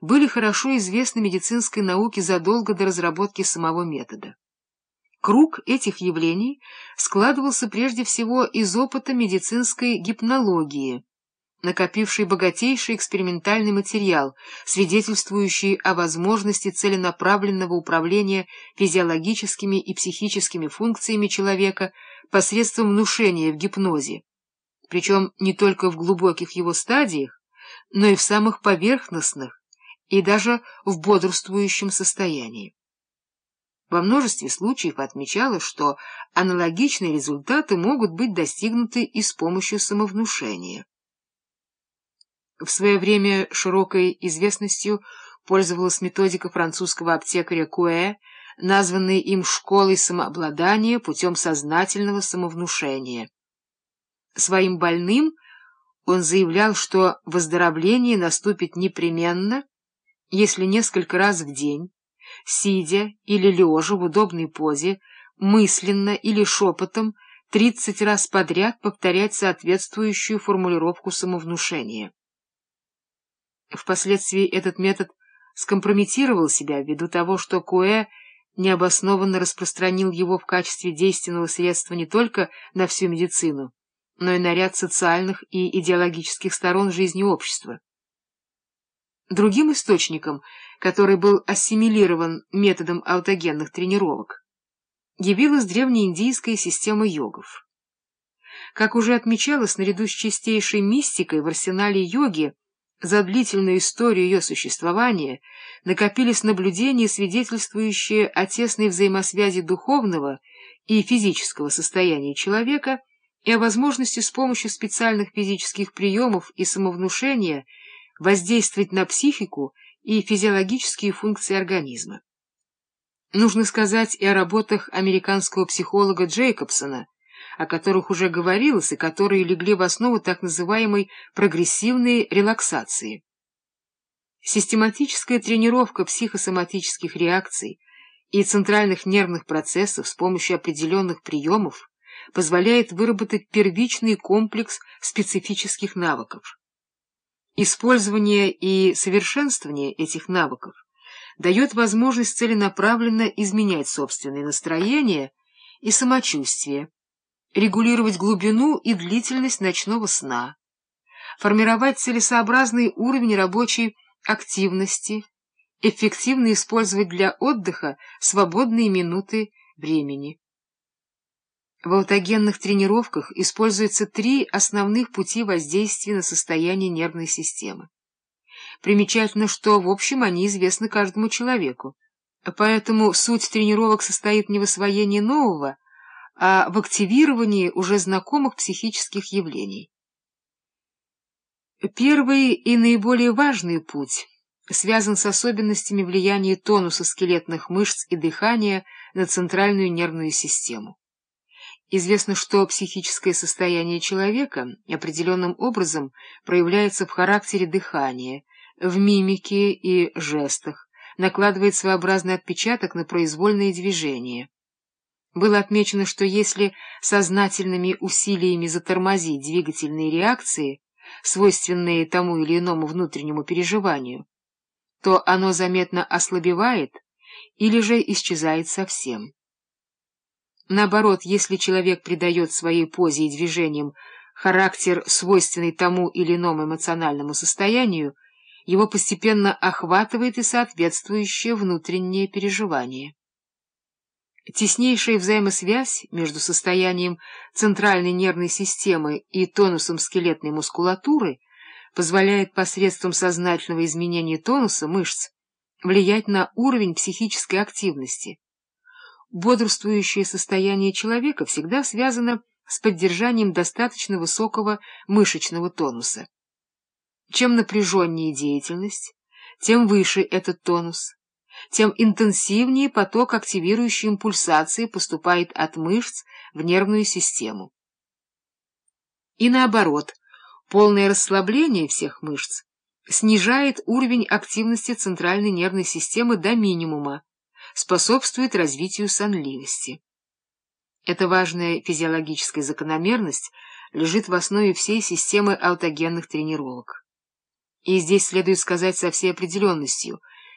были хорошо известны медицинской науке задолго до разработки самого метода. Круг этих явлений складывался прежде всего из опыта медицинской гипнологии, накопивший богатейший экспериментальный материал, свидетельствующий о возможности целенаправленного управления физиологическими и психическими функциями человека посредством внушения в гипнозе, причем не только в глубоких его стадиях, но и в самых поверхностных и даже в бодрствующем состоянии. Во множестве случаев отмечалось, что аналогичные результаты могут быть достигнуты и с помощью самовнушения. В свое время широкой известностью пользовалась методика французского аптекаря Куэ, названная им «школой самообладания путем сознательного самовнушения». Своим больным он заявлял, что выздоровление наступит непременно, если несколько раз в день, сидя или лежа в удобной позе, мысленно или шепотом, тридцать раз подряд повторять соответствующую формулировку самовнушения. Впоследствии этот метод скомпрометировал себя ввиду того, что Куэ необоснованно распространил его в качестве действенного средства не только на всю медицину, но и на ряд социальных и идеологических сторон жизни общества. Другим источником, который был ассимилирован методом аутогенных тренировок, явилась древнеиндийская система йогов. Как уже отмечалось, наряду с чистейшей мистикой в арсенале йоги за длительную историю ее существования накопились наблюдения, свидетельствующие о тесной взаимосвязи духовного и физического состояния человека и о возможности с помощью специальных физических приемов и самовнушения воздействовать на психику и физиологические функции организма. Нужно сказать и о работах американского психолога Джейкобсона, о которых уже говорилось и которые легли в основу так называемой прогрессивной релаксации. Систематическая тренировка психосоматических реакций и центральных нервных процессов с помощью определенных приемов позволяет выработать первичный комплекс специфических навыков. Использование и совершенствование этих навыков дает возможность целенаправленно изменять собственное настроение и самочувствие, регулировать глубину и длительность ночного сна, формировать целесообразный уровень рабочей активности, эффективно использовать для отдыха свободные минуты времени. В аутогенных тренировках используются три основных пути воздействия на состояние нервной системы. Примечательно, что, в общем, они известны каждому человеку, поэтому суть тренировок состоит не в освоении нового, а в активировании уже знакомых психических явлений. Первый и наиболее важный путь связан с особенностями влияния тонуса скелетных мышц и дыхания на центральную нервную систему. Известно, что психическое состояние человека определенным образом проявляется в характере дыхания, в мимике и жестах, накладывает своеобразный отпечаток на произвольные движения. Было отмечено, что если сознательными усилиями затормозить двигательные реакции, свойственные тому или иному внутреннему переживанию, то оно заметно ослабевает или же исчезает совсем. Наоборот, если человек придает своей позе и движениям характер, свойственный тому или иному эмоциональному состоянию, его постепенно охватывает и соответствующее внутреннее переживание. Теснейшая взаимосвязь между состоянием центральной нервной системы и тонусом скелетной мускулатуры позволяет посредством сознательного изменения тонуса мышц влиять на уровень психической активности. Бодрствующее состояние человека всегда связано с поддержанием достаточно высокого мышечного тонуса. Чем напряженнее деятельность, тем выше этот тонус тем интенсивнее поток активирующей импульсации поступает от мышц в нервную систему. И наоборот, полное расслабление всех мышц снижает уровень активности центральной нервной системы до минимума, способствует развитию сонливости. Эта важная физиологическая закономерность лежит в основе всей системы аутогенных тренировок. И здесь следует сказать со всей определенностью —